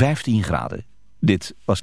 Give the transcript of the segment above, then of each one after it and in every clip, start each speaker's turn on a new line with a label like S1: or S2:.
S1: 15 graden. Dit was...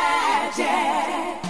S2: magic.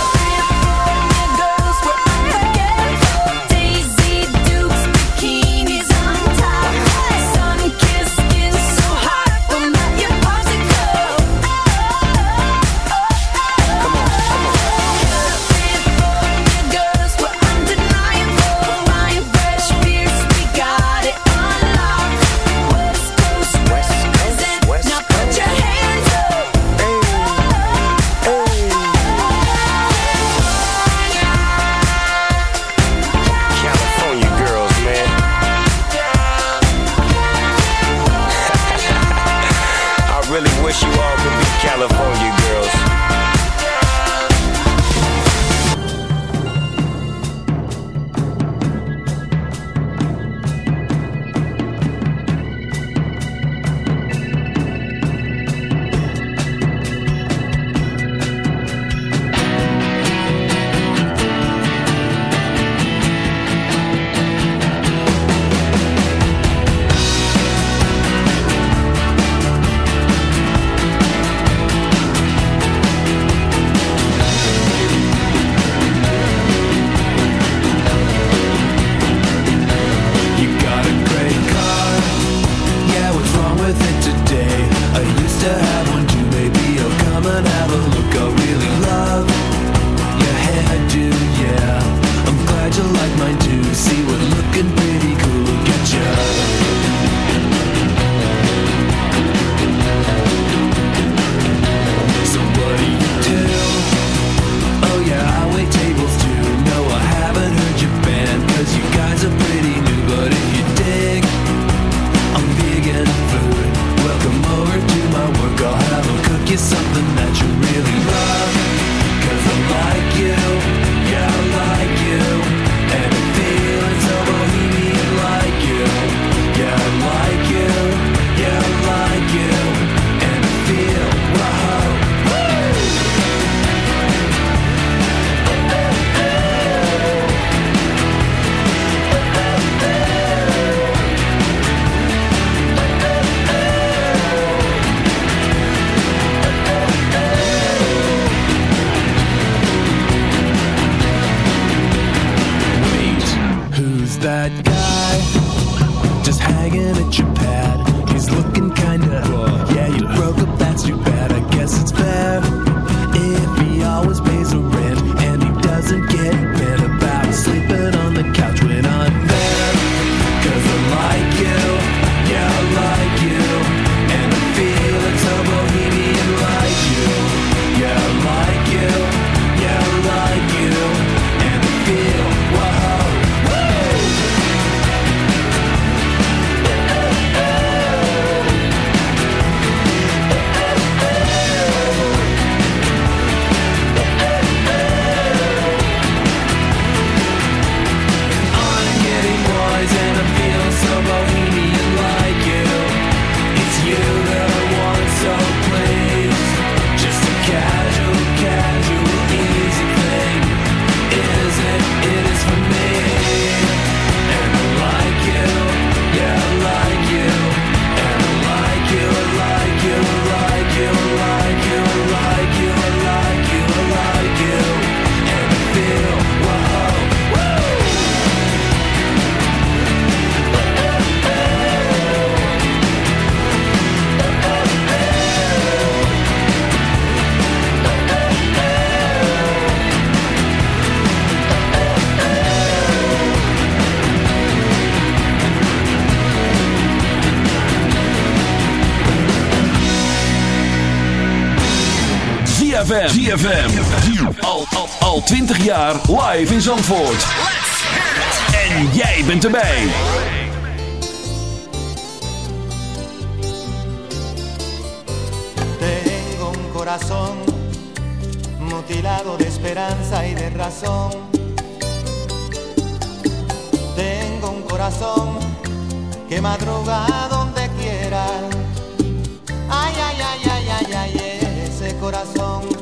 S3: ZFM. Al, al, al 20 jaar live in Zandvoort. En jij bent erbij.
S4: Tengo un corazón mutilado de esperanza y de razón. Tengo un corazón que madruga donde quiera. Ay, ay, ay, ay, ay, ay, ese corazón.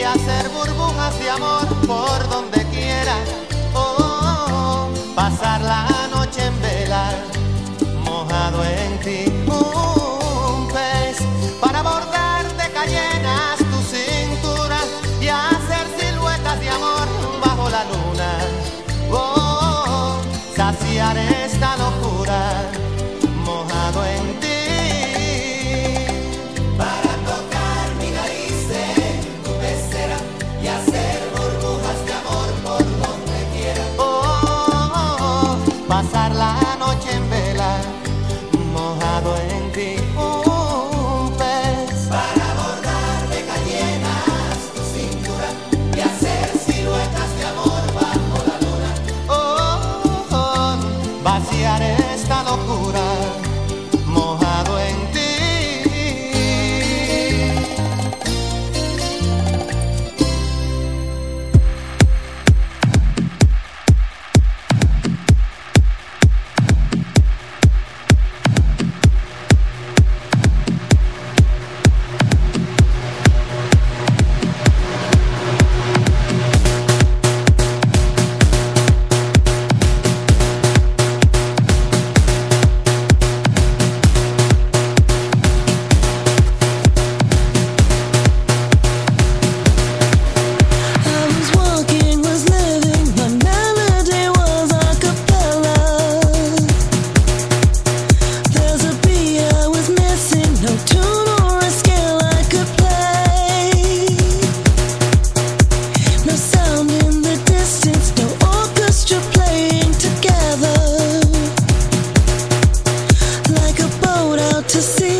S4: y hacer burbujas de amor por donde quiera. Oh, pasar la noche en vela, mojado en ti. Un pez para bordar de cayenas tu cintura y hacer siluetas de amor bajo la luna. Oh, saciar
S5: see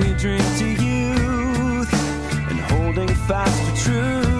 S6: we drink to youth and holding fast to truth.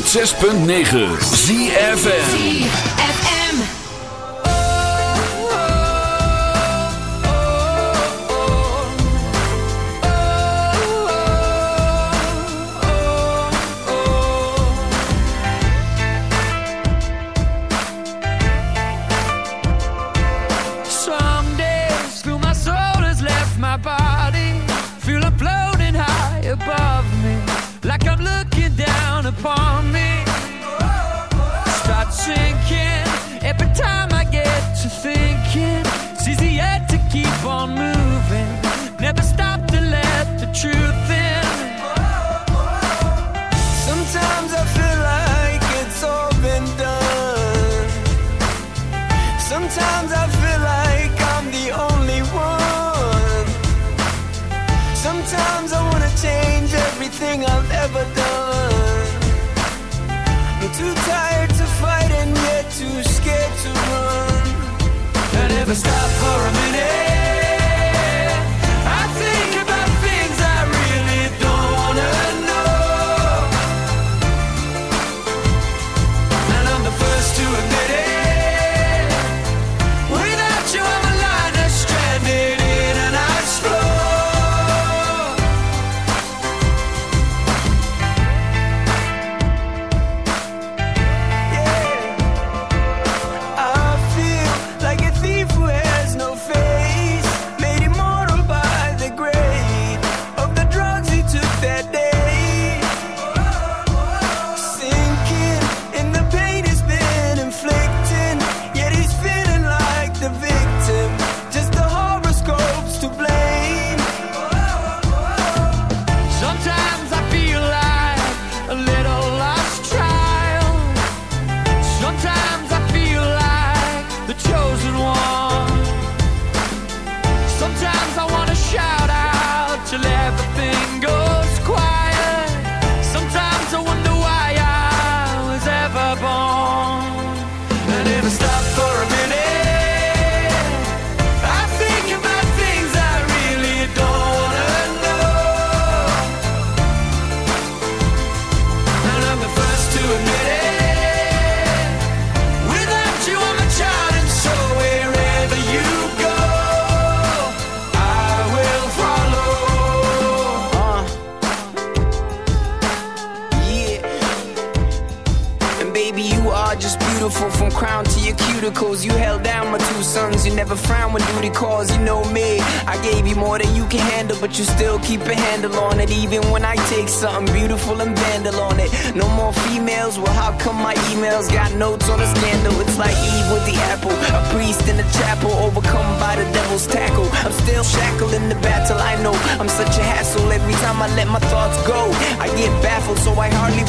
S3: 106.9
S6: ZFN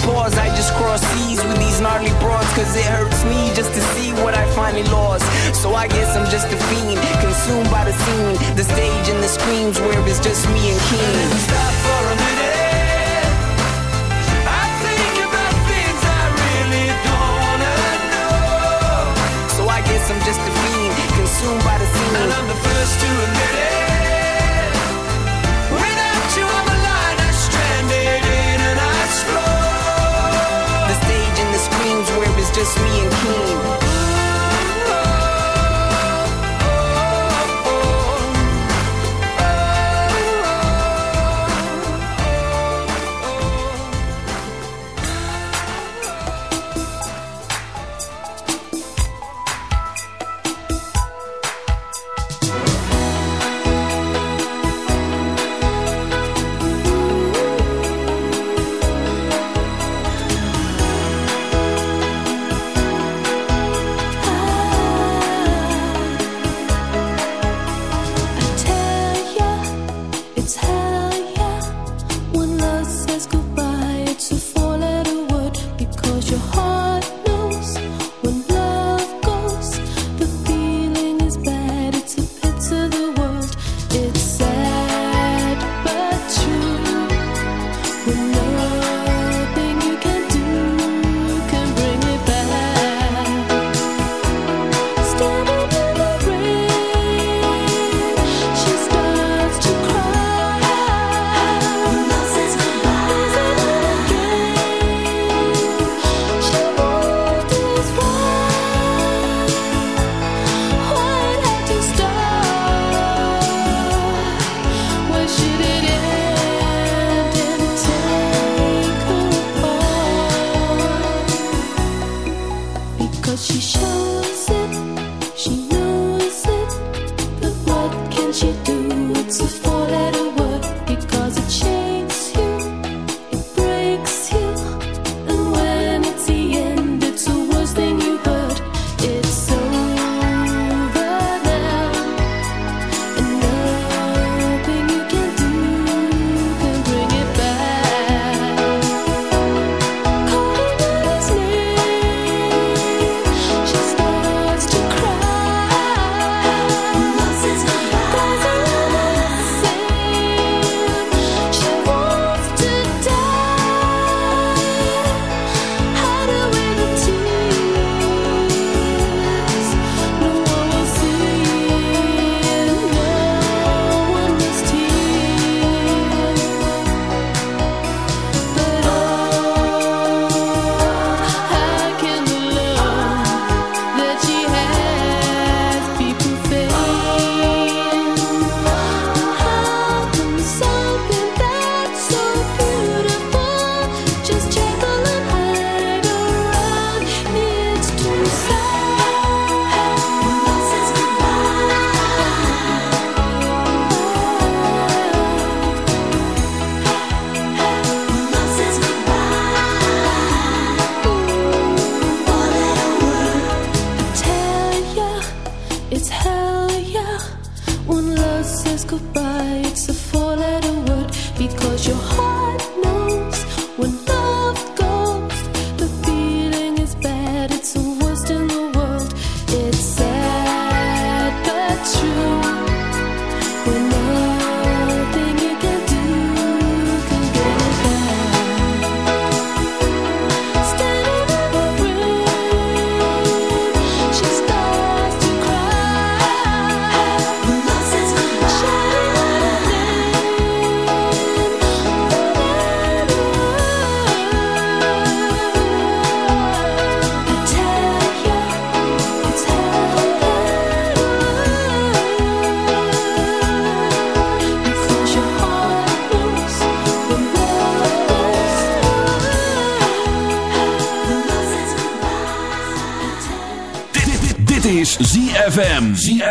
S6: Pause. I just cross seas with these gnarly broads, cause it hurts me just to see what I finally lost. So I guess I'm just a fiend, consumed by the scene, the stage and the screams where it's just me and Keen.
S7: Stop for a minute.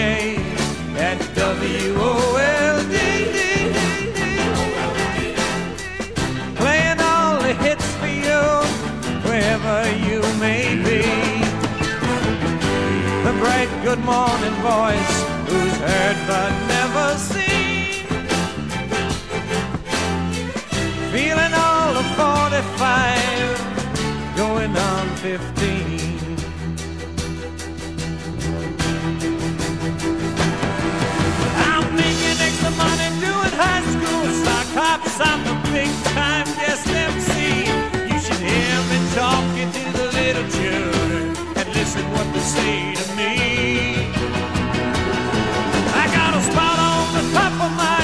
S6: at WOLD. Playing all the hits for you, wherever you may be. The bright good morning voice, who's heard but never seen. Feeling all of 45, hops. I'm a big time guest MC. You should hear me talking to the little children and listen what they say to me. I got a spot on the top of my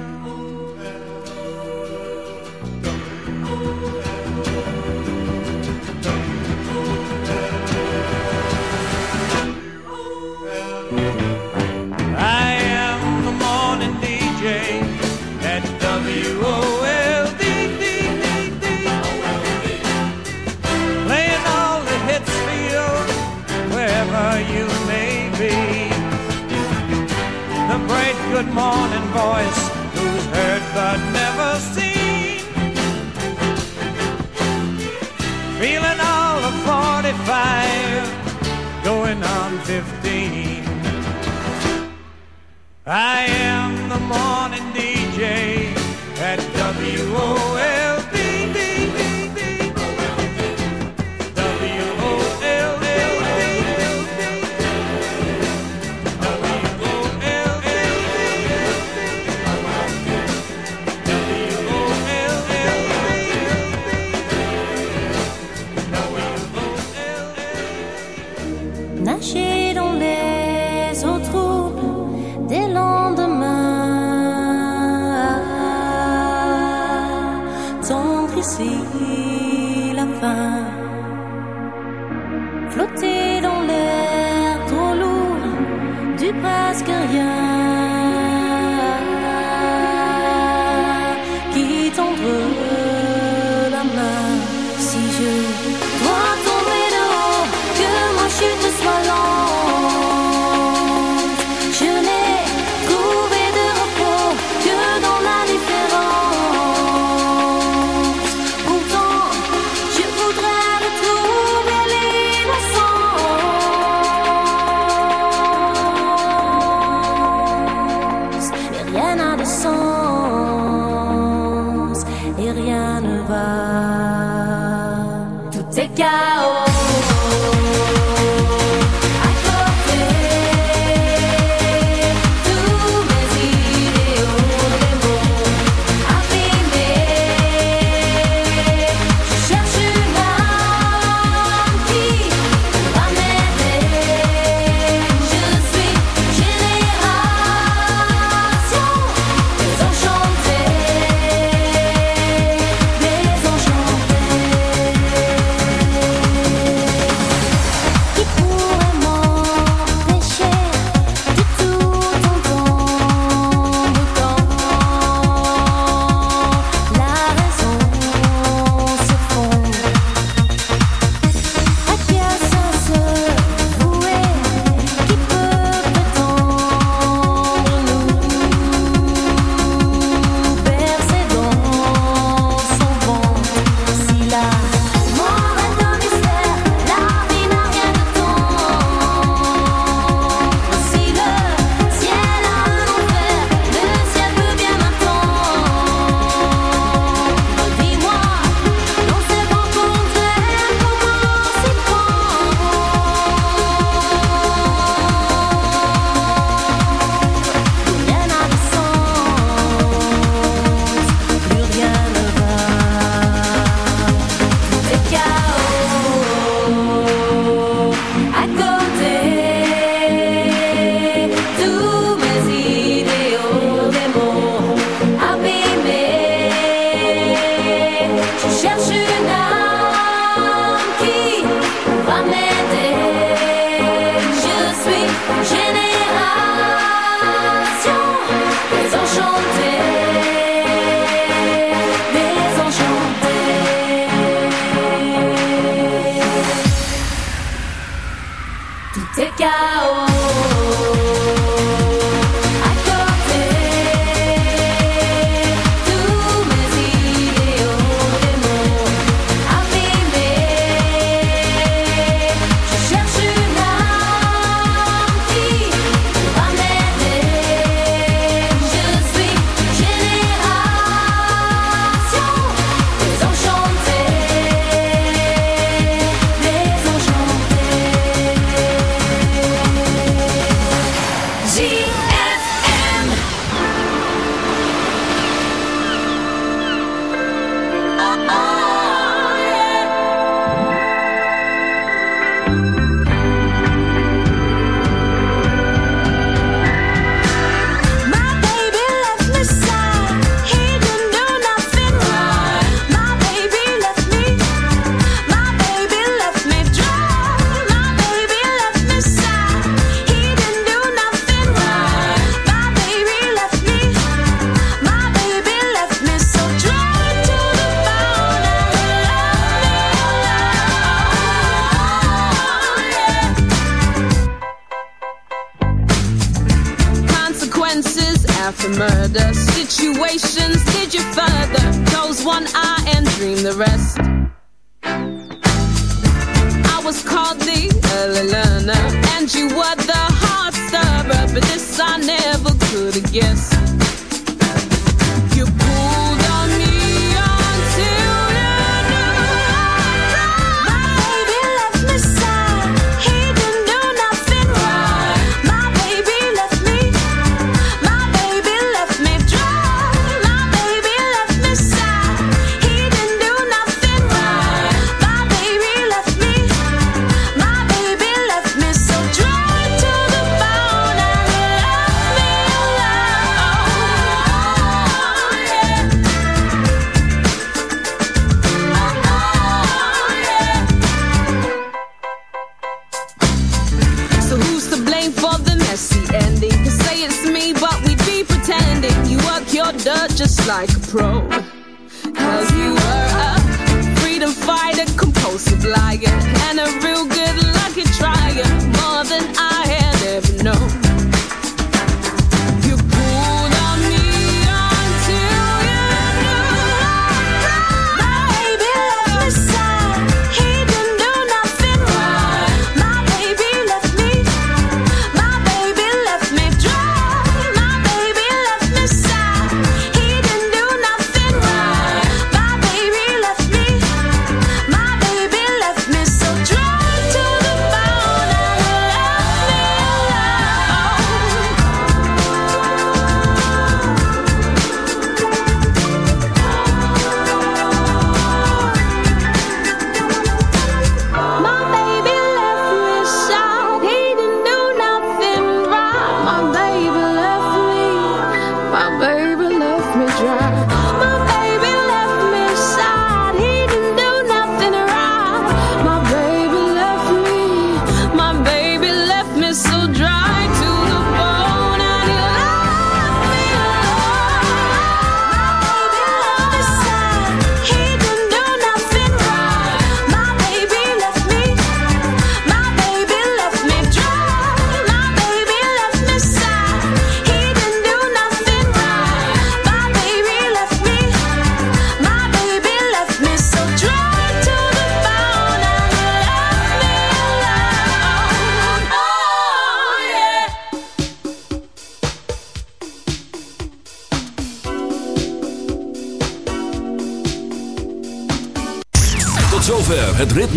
S2: 15. I am the morning DJ at
S5: WO.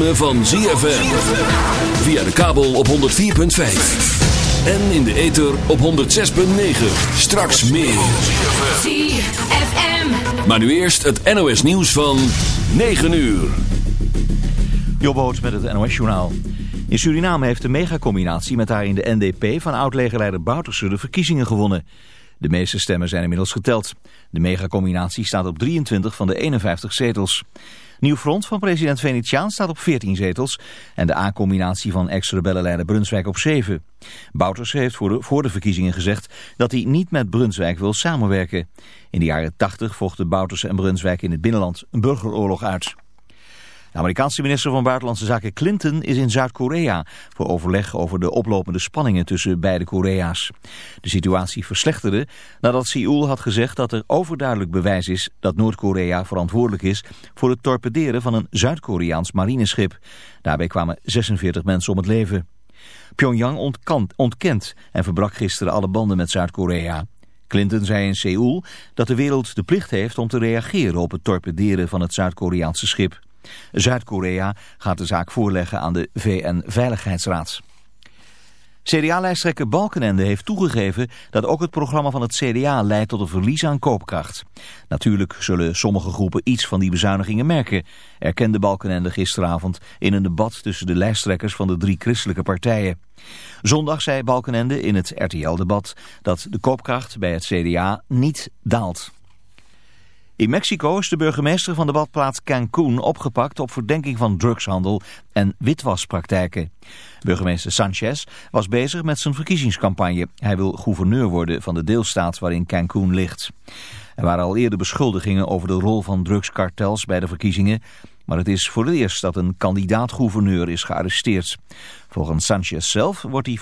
S5: Ritme van ZFM. Via de kabel op 104.5. En in de ether op 106.9. Straks meer.
S8: ZFM.
S5: Maar nu eerst het NOS nieuws van 9 uur.
S1: Jobboot met het NOS-journaal. In Suriname heeft de megacombinatie met daarin de NDP van oud-legerleider Bouterse de verkiezingen gewonnen. De meeste stemmen zijn inmiddels geteld. De megacombinatie staat op 23 van de 51 zetels. Nieuw Front van president Venetiaan staat op 14 zetels en de A-combinatie van ex-rebellenleider Brunswijk op 7. Bouters heeft voor de, voor de verkiezingen gezegd dat hij niet met Brunswijk wil samenwerken. In de jaren 80 vochten Bouters en Brunswijk in het binnenland een burgeroorlog uit. De Amerikaanse minister van Buitenlandse Zaken Clinton is in Zuid-Korea voor overleg over de oplopende spanningen tussen beide Korea's. De situatie verslechterde nadat Seoul had gezegd dat er overduidelijk bewijs is dat Noord-Korea verantwoordelijk is voor het torpederen van een Zuid-Koreaans marineschip. Daarbij kwamen 46 mensen om het leven. Pyongyang ontkent en verbrak gisteren alle banden met Zuid-Korea. Clinton zei in Seoul dat de wereld de plicht heeft om te reageren op het torpederen van het Zuid-Koreaanse schip. Zuid-Korea gaat de zaak voorleggen aan de VN-veiligheidsraad. CDA-lijsttrekker Balkenende heeft toegegeven dat ook het programma van het CDA leidt tot een verlies aan koopkracht. Natuurlijk zullen sommige groepen iets van die bezuinigingen merken, erkende Balkenende gisteravond in een debat tussen de lijsttrekkers van de drie christelijke partijen. Zondag zei Balkenende in het RTL-debat dat de koopkracht bij het CDA niet daalt. In Mexico is de burgemeester van de badplaats Cancún opgepakt op verdenking van drugshandel en witwaspraktijken. Burgemeester Sanchez was bezig met zijn verkiezingscampagne. Hij wil gouverneur worden van de deelstaat waarin Cancún ligt. Er waren al eerder beschuldigingen over de rol van drugskartels bij de verkiezingen, maar het is voor het eerst dat een kandidaat-gouverneur is gearresteerd. Volgens Sanchez zelf wordt hij